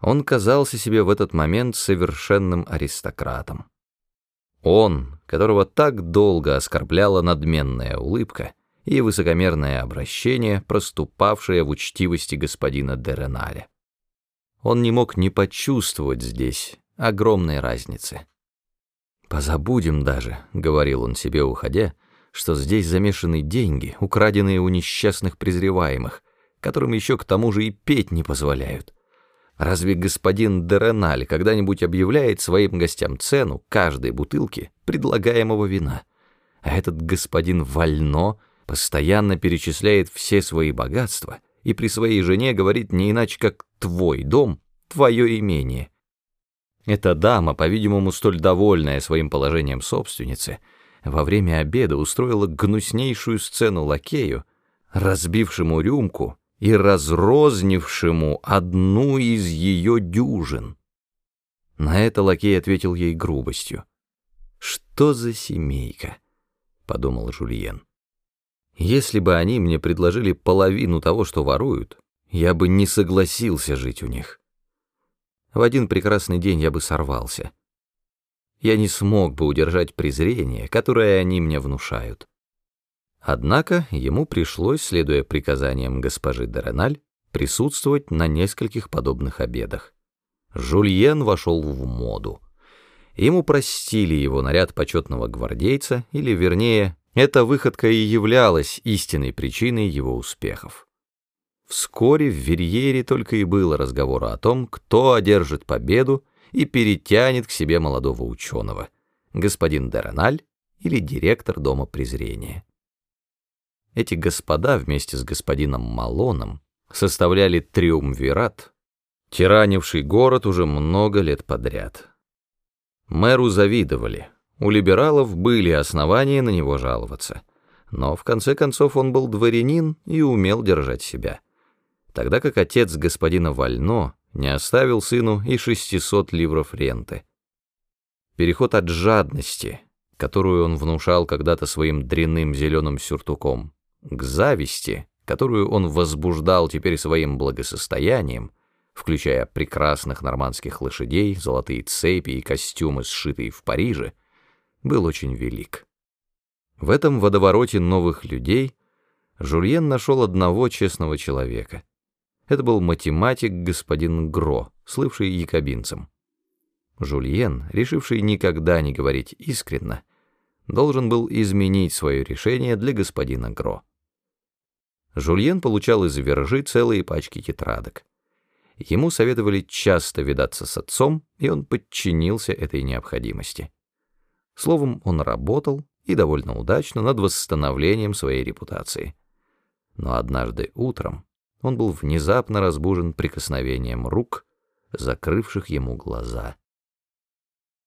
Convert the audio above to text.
Он казался себе в этот момент совершенным аристократом. Он, которого так долго оскорбляла надменная улыбка и высокомерное обращение, проступавшее в учтивости господина Дереналя. Он не мог не почувствовать здесь огромной разницы. «Позабудем даже», — говорил он себе, уходя, «что здесь замешаны деньги, украденные у несчастных презреваемых, которым еще к тому же и петь не позволяют. Разве господин Дереналь когда-нибудь объявляет своим гостям цену каждой бутылки предлагаемого вина? А этот господин Вально постоянно перечисляет все свои богатства и при своей жене говорит не иначе, как «твой дом, твое имение». Эта дама, по-видимому, столь довольная своим положением собственницы, во время обеда устроила гнуснейшую сцену лакею, разбившему рюмку и разрознившему одну из ее дюжин. На это лакей ответил ей грубостью. «Что за семейка?» — подумал Жульен. «Если бы они мне предложили половину того, что воруют, я бы не согласился жить у них. В один прекрасный день я бы сорвался. Я не смог бы удержать презрение, которое они мне внушают». Однако ему пришлось, следуя приказаниям госпожи Дереналь, присутствовать на нескольких подобных обедах. Жульен вошел в моду. Ему простили его наряд почетного гвардейца, или, вернее, эта выходка и являлась истинной причиной его успехов. Вскоре в Верьере только и было разговора о том, кто одержит победу и перетянет к себе молодого ученого, господин Дереналь или директор Дома презрения. Эти господа вместе с господином Малоном составляли триумвират, тиранивший город уже много лет подряд. Мэру завидовали, у либералов были основания на него жаловаться, но в конце концов он был дворянин и умел держать себя, тогда как отец господина Вально не оставил сыну и 600 ливров ренты. Переход от жадности, которую он внушал когда-то своим дрянным зеленым сюртуком, к зависти, которую он возбуждал теперь своим благосостоянием, включая прекрасных нормандских лошадей, золотые цепи и костюмы, сшитые в Париже, был очень велик. В этом водовороте новых людей Жульен нашел одного честного человека. Это был математик господин Гро, слывший якобинцем. Жульен, решивший никогда не говорить искренно, должен был изменить свое решение для господина Гро. Жульен получал из вержи целые пачки тетрадок. Ему советовали часто видаться с отцом, и он подчинился этой необходимости. Словом, он работал, и довольно удачно, над восстановлением своей репутации. Но однажды утром он был внезапно разбужен прикосновением рук, закрывших ему глаза.